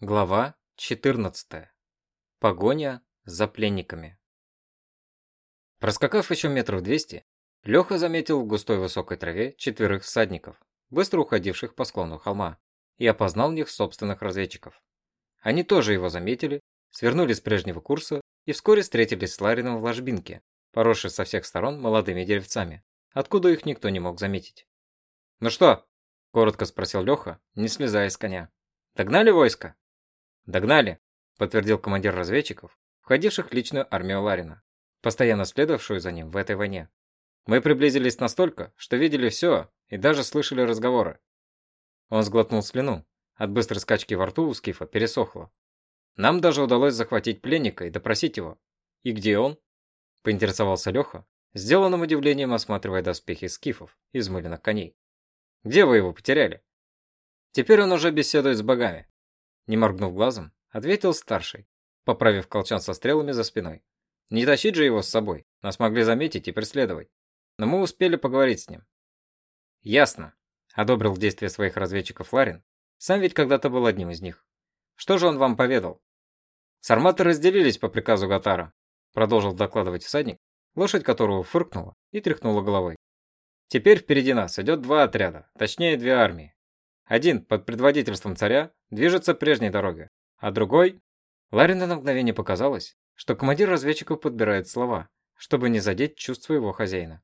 Глава 14. Погоня за пленниками. Проскакав еще метров двести, Леха заметил в густой высокой траве четверых всадников, быстро уходивших по склону холма, и опознал в них собственных разведчиков. Они тоже его заметили, свернули с прежнего курса и вскоре встретились с Ларином в ложбинке, поросшей со всех сторон молодыми деревцами, откуда их никто не мог заметить. «Ну что?» – коротко спросил Леха, не слезая с коня. «Догнали войско?» «Догнали», – подтвердил командир разведчиков, входивших в личную армию Ларина, постоянно следовавшую за ним в этой войне. «Мы приблизились настолько, что видели все и даже слышали разговоры». Он сглотнул слюну. От быстрой скачки во рту у Скифа пересохло. «Нам даже удалось захватить пленника и допросить его». «И где он?» – поинтересовался Леха, сделанным удивлением осматривая доспехи скифов и взмыленных коней. «Где вы его потеряли?» «Теперь он уже беседует с богами», не моргнув глазом, ответил старший, поправив колчан со стрелами за спиной. Не тащить же его с собой, нас могли заметить и преследовать. Но мы успели поговорить с ним. Ясно, одобрил действия своих разведчиков Ларин, сам ведь когда-то был одним из них. Что же он вам поведал? Сарматы разделились по приказу Гатара, продолжил докладывать всадник, лошадь которого фыркнула и тряхнула головой. Теперь впереди нас идет два отряда, точнее две армии. Один под предводительством царя движется прежней дорогой, а другой... Ларину на мгновение показалось, что командир разведчиков подбирает слова, чтобы не задеть чувства его хозяина.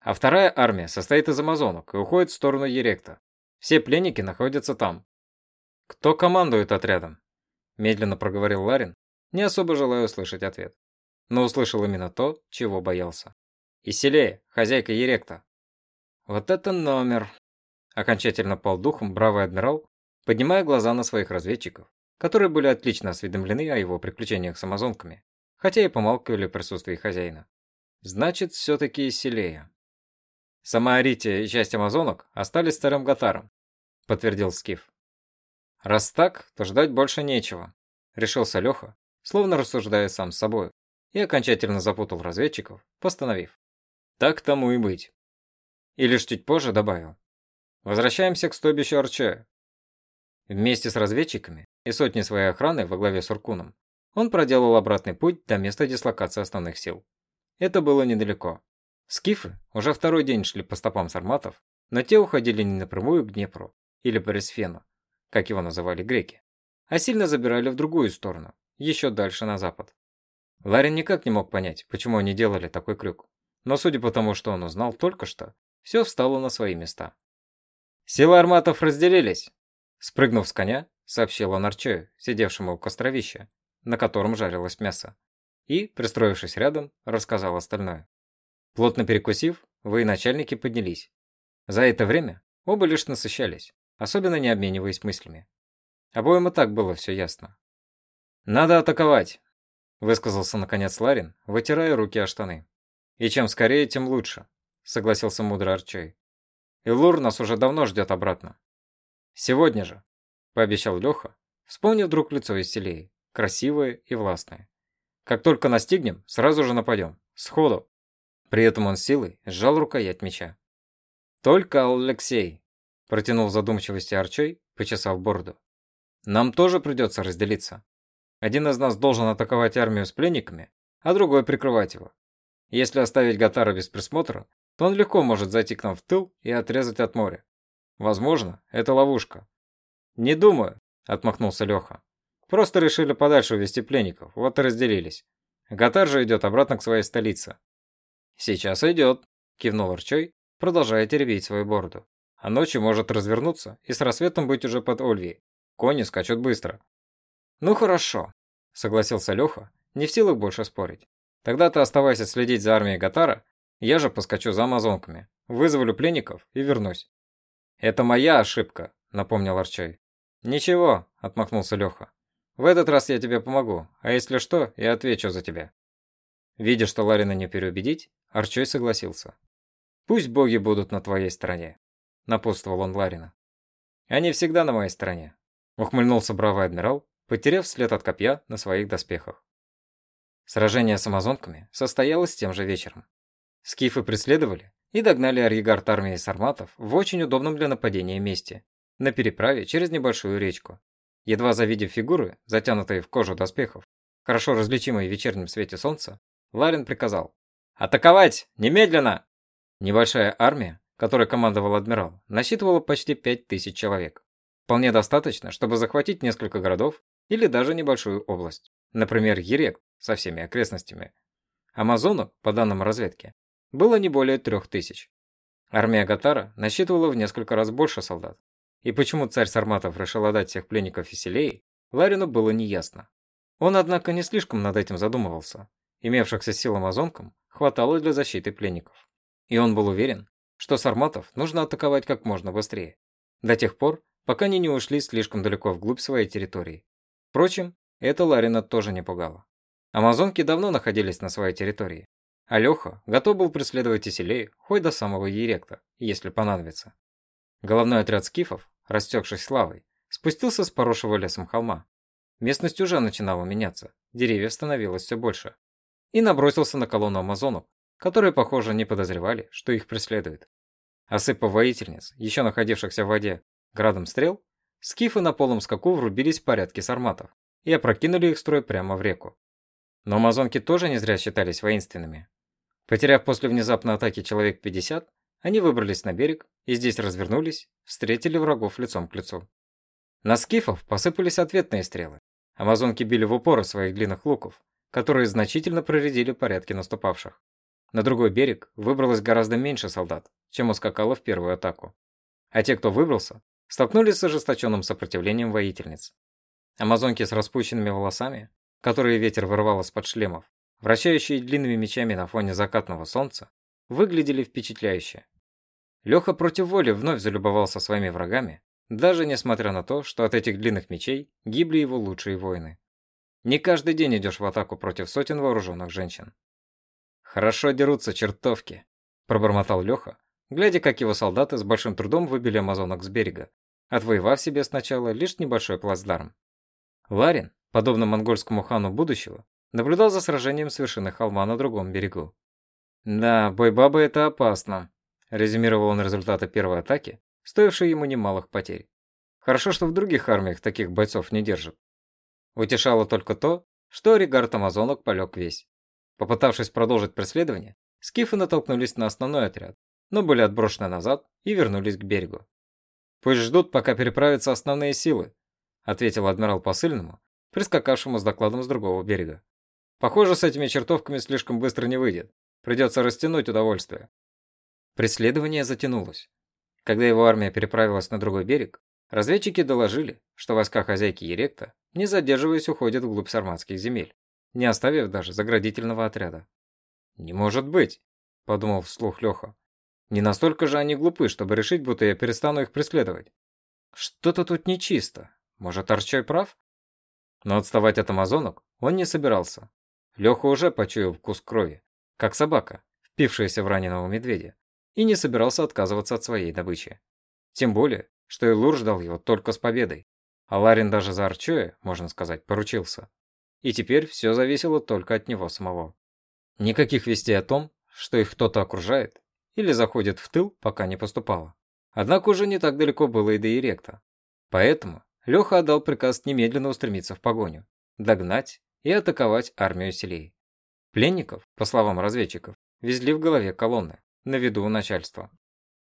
А вторая армия состоит из амазонок и уходит в сторону Еректа. Все пленники находятся там. Кто командует отрядом? Медленно проговорил Ларин, не особо желая услышать ответ. Но услышал именно то, чего боялся. Иселея, хозяйка Еректа. Вот это номер, Окончательно пал духом бравый адмирал, поднимая глаза на своих разведчиков, которые были отлично осведомлены о его приключениях с амазонками, хотя и помалкивали в присутствии хозяина. Значит, все-таки Селея. Сама Арития и часть амазонок остались старым Гатаром, подтвердил Скиф. Раз так, то ждать больше нечего, решился Леха, словно рассуждая сам с собой, и окончательно запутал разведчиков, постановив. Так тому и быть. И лишь чуть позже добавил. Возвращаемся к стойбищу Арче. Вместе с разведчиками и сотней своей охраны во главе с Уркуном он проделал обратный путь до места дислокации основных сил. Это было недалеко. Скифы уже второй день шли по стопам сарматов, но те уходили не напрямую к Днепру или Борисфену, как его называли греки, а сильно забирали в другую сторону, еще дальше на запад. Ларин никак не мог понять, почему они делали такой крюк, но судя по тому, что он узнал только что, все встало на свои места. Силы арматов разделились. Спрыгнув с коня, сообщил он Арчею, сидевшему у костровища, на котором жарилось мясо. И, пристроившись рядом, рассказал остальное. Плотно перекусив, военачальники поднялись. За это время оба лишь насыщались, особенно не обмениваясь мыслями. Обоим и так было все ясно. «Надо атаковать», – высказался наконец Ларин, вытирая руки о штаны. «И чем скорее, тем лучше», – согласился мудрый Арчей. Илур нас уже давно ждет обратно. Сегодня же, пообещал Леха, вспомнив вдруг лицо Исселеи, красивое и властное. Как только настигнем, сразу же нападем. Сходу. При этом он силой сжал рукоять меча. Только Алексей, протянул задумчивости Арчой, почесав бороду. Нам тоже придется разделиться. Один из нас должен атаковать армию с пленниками, а другой прикрывать его. Если оставить Гатара без присмотра, то он легко может зайти к нам в тыл и отрезать от моря. Возможно, это ловушка. Не думаю, отмахнулся Леха. Просто решили подальше увести пленников, вот и разделились. Гатар же идет обратно к своей столице. Сейчас идет, кивнул Арчой, продолжая теребить свою бороду. А ночью может развернуться и с рассветом быть уже под Ольвией. Кони скачут быстро. Ну хорошо, согласился Леха, не в силах больше спорить. Тогда ты оставайся следить за армией Гатара, я же поскочу за амазонками, вызову пленников и вернусь. Это моя ошибка, напомнил Арчай. Ничего, отмахнулся Леха. В этот раз я тебе помогу, а если что, я отвечу за тебя. Видя, что Ларина не переубедить, Арчой согласился. Пусть боги будут на твоей стороне, напутствовал он Ларина. Они всегда на моей стороне, ухмыльнулся бравый адмирал, потеряв след от копья на своих доспехах. Сражение с амазонками состоялось тем же вечером. Скифы преследовали и догнали арьегард армии сарматов в очень удобном для нападения месте, на переправе через небольшую речку. Едва завидев фигуры, затянутые в кожу доспехов, хорошо различимые в вечернем свете солнца, Ларин приказал «Атаковать! Немедленно!» Небольшая армия, которой командовал адмирал, насчитывала почти 5000 человек. Вполне достаточно, чтобы захватить несколько городов или даже небольшую область. Например, Ерек со всеми окрестностями. Амазонок, по данным разведки, было не более 3000. Армия Гатара насчитывала в несколько раз больше солдат. И почему царь Сарматов решил отдать всех пленников Фиселеи, Ларину было неясно. Он, однако, не слишком над этим задумывался. Имевшихся сил амазонкам хватало для защиты пленников. И он был уверен, что Сарматов нужно атаковать как можно быстрее. До тех пор, пока они не ушли слишком далеко вглубь своей территории. Впрочем, это Ларина тоже не пугало. Амазонки давно находились на своей территории, Алёха готов был преследовать Иселею хоть до самого Еректа, если понадобится. Головной отряд скифов, растекшись славой, спустился с поросшего лесом холма. Местность уже начинала меняться, деревьев становилось все больше. И набросился на колонну амазонов, которые, похоже, не подозревали, что их преследует. Осыпав воительниц, еще находившихся в воде, градом стрел, скифы на полном скаку врубились в порядки сарматов и опрокинули их строй прямо в реку. Но амазонки тоже не зря считались воинственными. Потеряв после внезапной атаки человек 50, они выбрались на берег и здесь развернулись, встретили врагов лицом к лицу. На скифов посыпались ответные стрелы. Амазонки били в упор своих длинных луков, которые значительно проредили порядки наступавших. На другой берег выбралось гораздо меньше солдат, чем ускакало в первую атаку. А те, кто выбрался, столкнулись с ожесточенным сопротивлением воительниц. Амазонки с распущенными волосами которые ветер вырвал из-под шлемов, вращающие длинными мечами на фоне закатного солнца, выглядели впечатляюще. Леха против воли вновь залюбовался своими врагами, даже несмотря на то, что от этих длинных мечей гибли его лучшие воины. Не каждый день идешь в атаку против сотен вооруженных женщин. «Хорошо дерутся чертовки», – пробормотал Леха, глядя, как его солдаты с большим трудом выбили амазонок с берега, отвоевав себе сначала лишь небольшой плацдарм. Ларин, подобно монгольскому хану будущего, наблюдал за сражением с вершины холма на другом берегу. «Да, бой бабы – это опасно», – резюмировал он результаты первой атаки, стоившей ему немалых потерь. Хорошо, что в других армиях таких бойцов не держат. Утешало только то, что Ригард Амазонок полег весь. Попытавшись продолжить преследование, скифы натолкнулись на основной отряд, но были отброшены назад и вернулись к берегу. «Пусть ждут, пока переправятся основные силы», ответил адмирал посыльному, прискакавшему с докладом с другого берега. Похоже, с этими чертовками слишком быстро не выйдет. Придется растянуть удовольствие. Преследование затянулось. Когда его армия переправилась на другой берег, разведчики доложили, что войска хозяйки Еректа, не задерживаясь, уходят вглубь сарматских земель, не оставив даже заградительного отряда. «Не может быть», – подумал вслух Леха. «Не настолько же они глупы, чтобы решить, будто я перестану их преследовать. Что-то тут нечисто. Может, Арчой прав? Но отставать от амазонок он не собирался. Леха уже почуял вкус крови, как собака, впившаяся в раненого медведя, и не собирался отказываться от своей добычи. Тем более, что Илур ждал его только с победой, а Ларин даже за Арчоя, можно сказать, поручился. И теперь все зависело только от него самого. Никаких вестей о том, что их кто-то окружает или заходит в тыл, пока не поступало. Однако уже не так далеко было и до Иректа. Поэтому Леха отдал приказ немедленно устремиться в погоню, догнать и атаковать армию селей. Пленников, по словам разведчиков, везли в голове колонны, на виду у начальства.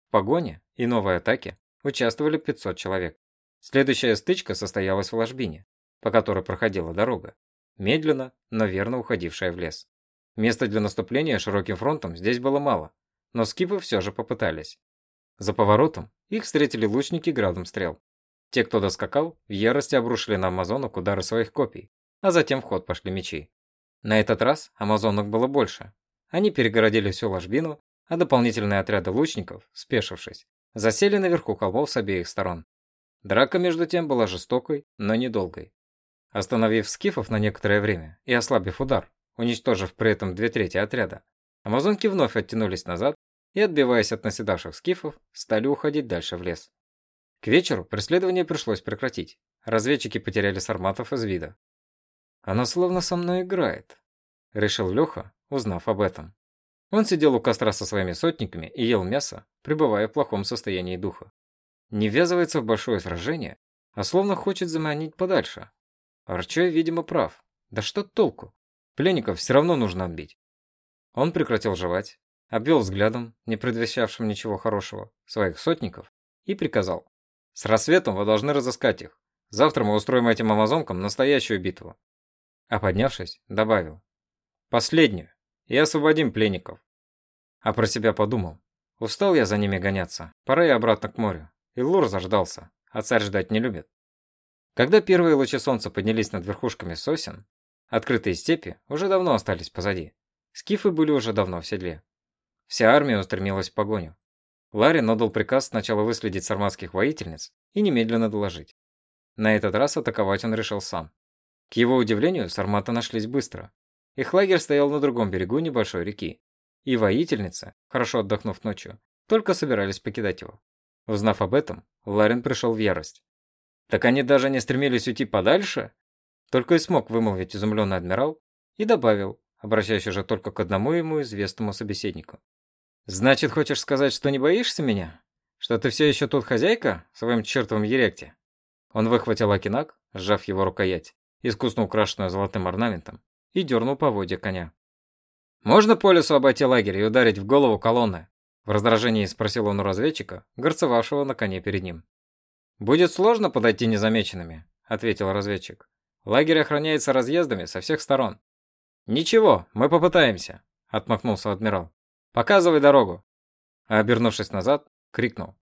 В погоне и новой атаке участвовали 500 человек. Следующая стычка состоялась в ложбине, по которой проходила дорога, медленно, но верно уходившая в лес. Места для наступления широким фронтом здесь было мало, но скипы все же попытались. За поворотом их встретили лучники градом стрел. Те, кто доскакал, в ярости обрушили на амазонок удары своих копий, а затем в ход пошли мечи. На этот раз амазонок было больше. Они перегородили всю ложбину, а дополнительные отряды лучников, спешившись, засели наверху холмов с обеих сторон. Драка, между тем, была жестокой, но недолгой. Остановив скифов на некоторое время и ослабив удар, уничтожив при этом две трети отряда, амазонки вновь оттянулись назад и, отбиваясь от наседавших скифов, стали уходить дальше в лес. К вечеру преследование пришлось прекратить. Разведчики потеряли сарматов из вида. «Она словно со мной играет», — решил Леха, узнав об этом. Он сидел у костра со своими сотниками и ел мясо, пребывая в плохом состоянии духа. Не ввязывается в большое сражение, а словно хочет заманить подальше. Арчой, видимо, прав. Да что толку? Пленников все равно нужно отбить. Он прекратил жевать, обвел взглядом, не предвещавшим ничего хорошего, своих сотников и приказал. «С рассветом вы должны разыскать их. Завтра мы устроим этим амазонкам настоящую битву». А поднявшись, добавил. «Последнюю. И освободим пленников». А про себя подумал. Устал я за ними гоняться. Пора и обратно к морю. И Лур заждался, а царь ждать не любит. Когда первые лучи солнца поднялись над верхушками сосен, открытые степи уже давно остались позади. Скифы были уже давно в седле. Вся армия устремилась в погоню. Ларин отдал приказ сначала выследить сарматских воительниц и немедленно доложить. На этот раз атаковать он решил сам. К его удивлению, сарматы нашлись быстро. Их лагерь стоял на другом берегу небольшой реки. И воительницы, хорошо отдохнув ночью, только собирались покидать его. Узнав об этом, Ларин пришел в ярость. Так они даже не стремились уйти подальше? Только и смог вымолвить изумленный адмирал и добавил, обращаясь уже только к одному ему известному собеседнику. «Значит, хочешь сказать, что не боишься меня? Что ты все еще тут хозяйка в своем чертовом еректе?» Он выхватил акинак, сжав его рукоять, искусно украшенную золотым орнаментом, и дернул поводья коня. «Можно по лесу обойти лагерь и ударить в голову колонны?» В раздражении спросил он у разведчика, горцевавшего на коне перед ним. «Будет сложно подойти незамеченными», — ответил разведчик. «Лагерь охраняется разъездами со всех сторон». «Ничего, мы попытаемся», — отмахнулся адмирал. Показывай дорогу. А обернувшись назад, крикнул.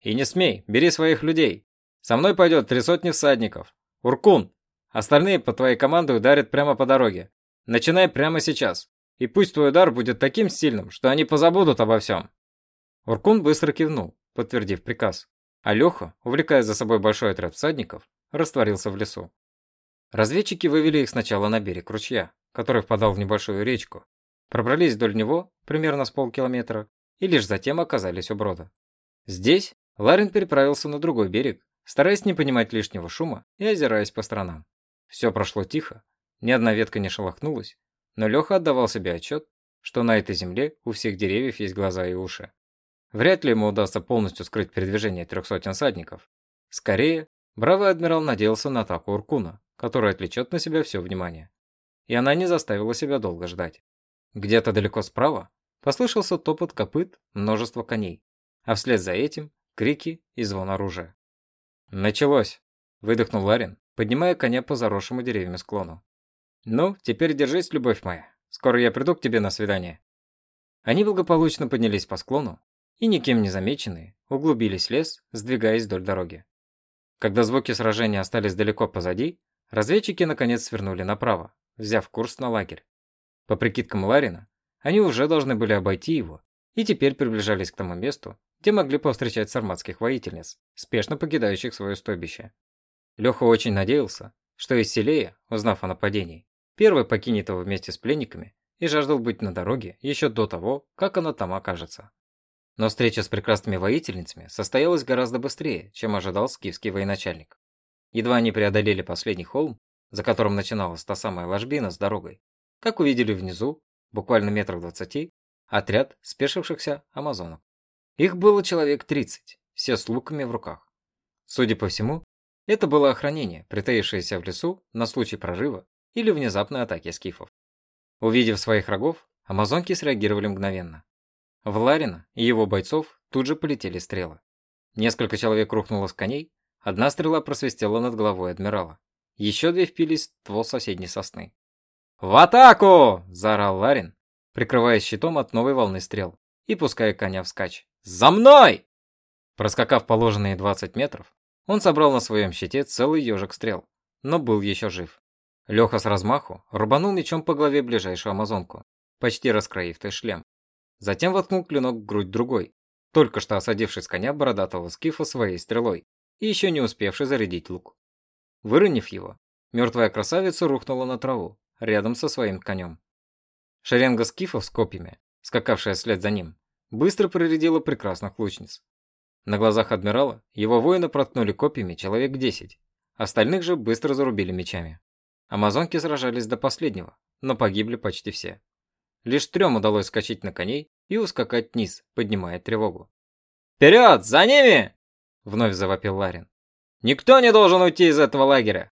И не смей, бери своих людей. Со мной пойдет три сотни всадников. Уркун, остальные по твоей команде ударят прямо по дороге. Начинай прямо сейчас. И пусть твой удар будет таким сильным, что они позабудут обо всем. Уркун быстро кивнул, подтвердив приказ. А Леха, увлекая за собой большой отряд всадников, растворился в лесу. Разведчики вывели их сначала на берег ручья, который впадал в небольшую речку, пробрались вдоль него примерно с полкилометра и лишь затем оказались у брода. Здесь Ларин переправился на другой берег, стараясь не понимать лишнего шума и озираясь по сторонам. Все прошло тихо, ни одна ветка не шелохнулась, но Леха отдавал себе отчет, что на этой земле у всех деревьев есть глаза и уши. Вряд ли ему удастся полностью скрыть передвижение трех сотен садников. Скорее, бравый адмирал надеялся на атаку Уркуна, которая отвлечет на себя все внимание. И она не заставила себя долго ждать. Где-то далеко справа послышался топот копыт множества коней, а вслед за этим крики и звон оружия. «Началось!» – выдохнул Ларин, поднимая коня по заросшему деревьями склону. «Ну, теперь держись, любовь моя. Скоро я приду к тебе на свидание». Они благополучно поднялись по склону и, никем не замеченные, углубились в лес, сдвигаясь вдоль дороги. Когда звуки сражения остались далеко позади, разведчики наконец свернули направо, взяв курс на лагерь. По прикидкам Ларина, они уже должны были обойти его и теперь приближались к тому месту, где могли повстречать сарматских воительниц, спешно покидающих свое стойбище. Леха очень надеялся, что Исселея, узнав о нападении, первый покинет его вместе с пленниками и жаждал быть на дороге еще до того, как она там окажется. Но встреча с прекрасными воительницами состоялась гораздо быстрее, чем ожидал скифский военачальник. Едва они преодолели последний холм, за которым начиналась та самая ложбина с дорогой, как увидели внизу, буквально метров двадцати, отряд спешившихся амазонок. Их было человек 30, все с луками в руках. Судя по всему, это было охранение, притаившееся в лесу на случай прорыва или внезапной атаки скифов. Увидев своих врагов, амазонки среагировали мгновенно. В Ларина и его бойцов тут же полетели стрелы. Несколько человек рухнуло с коней, одна стрела просвистела над головой адмирала. Еще две впились в ствол соседней сосны. «В атаку!» – заорал Ларин, прикрываясь щитом от новой волны стрел и пуская коня вскачь. «За мной!» Проскакав положенные 20 метров, он собрал на своем щите целый ежик стрел, но был еще жив. Леха с размаху рубанул мечом по голове ближайшую амазонку, почти раскроив той шлем. Затем воткнул клинок в грудь другой, только что осадивший с коня бородатого скифа своей стрелой и еще не успевший зарядить лук. Выронив его, мертвая красавица рухнула на траву, рядом со своим конем. Шеренга скифов с копьями, скакавшая вслед за ним, быстро проредила прекрасных лучниц. На глазах адмирала его воины проткнули копьями человек 10, остальных же быстро зарубили мечами. Амазонки сражались до последнего, но погибли почти все. Лишь трем удалось скачать на коней и ускакать вниз, поднимая тревогу. «Вперед! За ними!» – вновь завопил Ларин. Никто не должен уйти из этого лагеря!»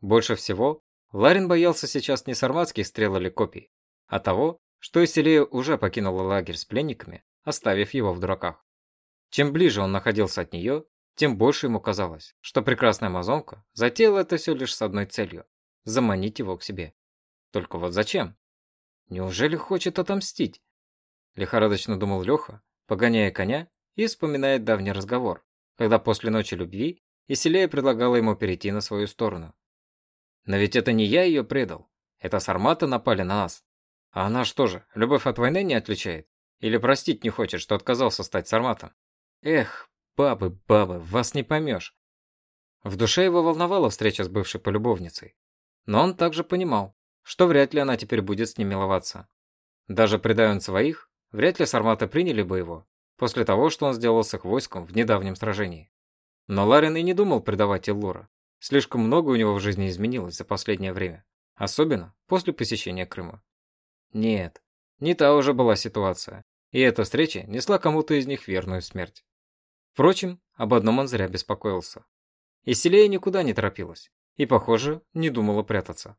Больше всего Ларин боялся сейчас не сарматских стрел или копий, а того, что Исилея уже покинула лагерь с пленниками, оставив его в дураках. Чем ближе он находился от нее, тем больше ему казалось, что прекрасная амазонка затеяла это все лишь с одной целью – заманить его к себе. Только вот зачем? Неужели хочет отомстить? Лихорадочно думал Леха, погоняя коня и вспоминает давний разговор, когда после ночи любви Исилея предлагала ему перейти на свою сторону. Но ведь это не я ее предал. Это сарматы напали на нас. А она что же, любовь от войны не отличает? Или простить не хочет, что отказался стать сарматом? Эх, бабы, бабы, вас не поймешь. В душе его волновала встреча с бывшей полюбовницей. Но он также понимал, что вряд ли она теперь будет с ним миловаться. Даже предая он своих, вряд ли сарматы приняли бы его, после того, что он сделал с их войском в недавнем сражении. Но Ларин и не думал предавать Иллура. Слишком много у него в жизни изменилось за последнее время, особенно после посещения Крыма. Нет, не та уже была ситуация, и эта встреча несла кому-то из них верную смерть. Впрочем, об одном он зря беспокоился. Исселея никуда не торопилась и, похоже, не думала прятаться.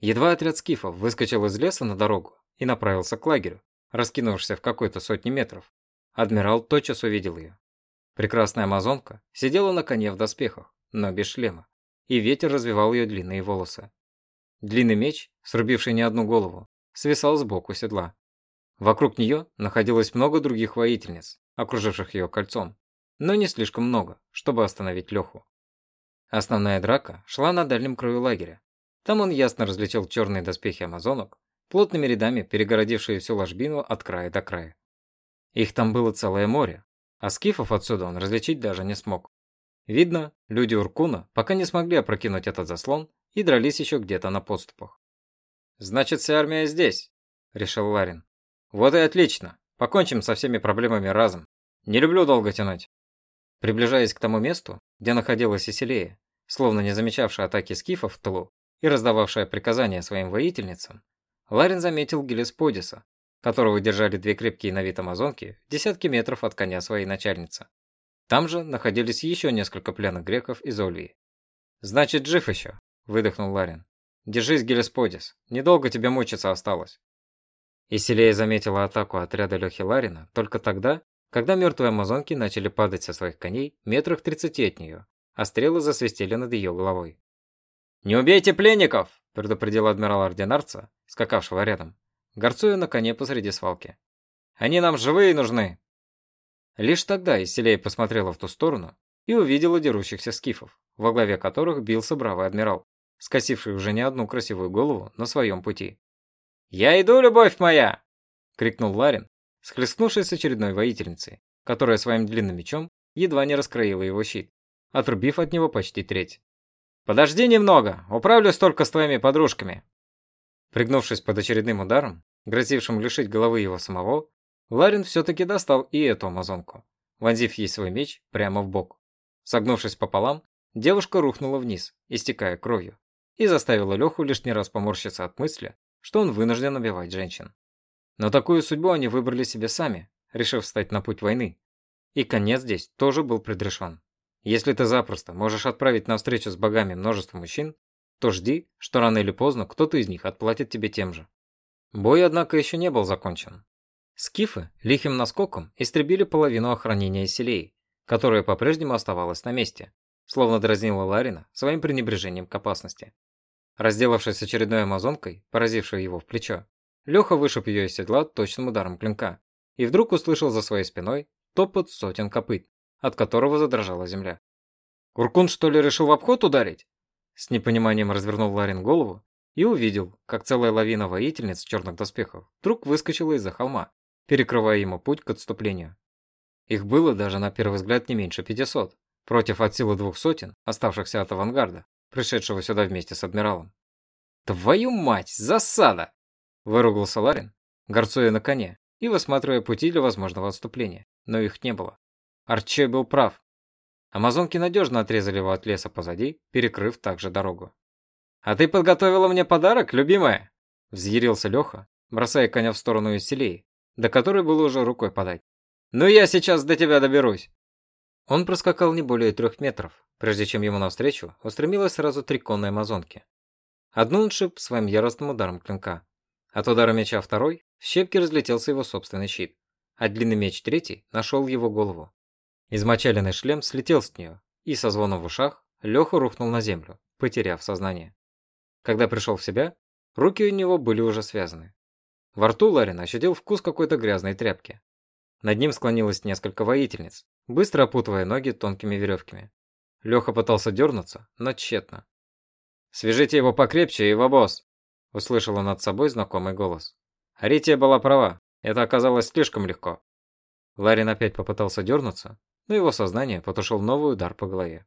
Едва отряд скифов выскочил из леса на дорогу и направился к лагерю, раскинувшись в какой-то сотни метров, адмирал тотчас увидел ее. Прекрасная амазонка сидела на коне в доспехах, но без шлема, и ветер развивал ее длинные волосы. Длинный меч, срубивший не одну голову, свисал сбоку седла. Вокруг нее находилось много других воительниц, окруживших ее кольцом, но не слишком много, чтобы остановить Леху. Основная драка шла на дальнем краю лагеря. Там он ясно различил черные доспехи амазонок, плотными рядами перегородившие всю ложбину от края до края. Их там было целое море, а скифов отсюда он различить даже не смог. Видно, люди Уркуна пока не смогли опрокинуть этот заслон и дрались еще где-то на подступах. «Значит, вся армия здесь», – решил Ларин. «Вот и отлично. Покончим со всеми проблемами разом. Не люблю долго тянуть». Приближаясь к тому месту, где находилась Исилея, словно не замечавшая атаки скифов в тылу и раздававшая приказания своим воительницам, Ларин заметил Гелесподиса, которого держали две крепкие на вид амазонки в десятки метров от коня своей начальницы. Там же находились еще несколько пленных греков из Ольвии. «Значит, жив еще», – выдохнул Ларин. «Держись, Гелесподис, недолго тебе мучиться осталось». Исилея заметила атаку отряда Лехи Ларина только тогда, когда мертвые амазонки начали падать со своих коней метрах тридцати от нее, а стрелы засвистели над ее головой. «Не убейте пленников!» – предупредил адмирал Ординарца, скакавшего рядом горцуя на коне посреди свалки. «Они нам живые нужны!» Лишь тогда Исселей посмотрела в ту сторону и увидела дерущихся скифов, во главе которых бился бравый адмирал, скосивший уже не одну красивую голову на своем пути. «Я иду, любовь моя!» — крикнул Ларин, схлестнувшись с очередной воительницей, которая своим длинным мечом едва не раскроила его щит, отрубив от него почти треть. «Подожди немного, управлюсь только с твоими подружками!» Пригнувшись под очередным ударом, грозившим лишить головы его самого, Ларин все-таки достал и эту амазонку, вонзив ей свой меч прямо в бок. Согнувшись пополам, девушка рухнула вниз, истекая кровью, и заставила Леху лишний раз поморщиться от мысли, что он вынужден убивать женщин. Но такую судьбу они выбрали себе сами, решив встать на путь войны. И конец здесь тоже был предрешен. Если ты запросто можешь отправить на встречу с богами множество мужчин, то жди, что рано или поздно кто-то из них отплатит тебе тем же. Бой, однако, еще не был закончен. Скифы лихим наскоком истребили половину охранения селей, которая по-прежнему оставалась на месте, словно дразнила Ларина своим пренебрежением к опасности. Разделавшись с очередной амазонкой, поразившей его в плечо, Леха вышиб ее из седла точным ударом клинка и вдруг услышал за своей спиной топот сотен копыт, от которого задрожала земля. «Куркун, что ли, решил в обход ударить?» С непониманием развернул Ларин голову и увидел, как целая лавина воительниц в черных доспехах вдруг выскочила из-за холма, перекрывая ему путь к отступлению. Их было даже на первый взгляд не меньше 500, против от силы двух сотен, оставшихся от авангарда, пришедшего сюда вместе с адмиралом. «Твою мать, засада!» – выругался Ларин, горцуя на коне и высматривая пути для возможного отступления, но их не было. Арчей был прав, Амазонки надежно отрезали его от леса позади, перекрыв также дорогу. «А ты подготовила мне подарок, любимая?» Взъярился Леха, бросая коня в сторону Исселей, до которой было уже рукой подать. «Ну я сейчас до тебя доберусь!» Он проскакал не более трех метров, прежде чем ему навстречу устремилось сразу три конные амазонки. Одну он шип своим яростным ударом клинка. От удара меча второй в щепки разлетелся его собственный щит, а длинный меч третий нашел его голову. Измочаленный шлем слетел с нее, и со звоном в ушах Леха рухнул на землю, потеряв сознание. Когда пришел в себя, руки у него были уже связаны. Во рту Ларин ощутил вкус какой-то грязной тряпки. Над ним склонилось несколько воительниц, быстро опутывая ноги тонкими веревками. Леха пытался дернуться, но тщетно. «Свяжите его покрепче в обоз!» – услышала над собой знакомый голос. Арития была права, это оказалось слишком легко. Ларин опять попытался дернуться, но его сознание потушил новый удар по голове.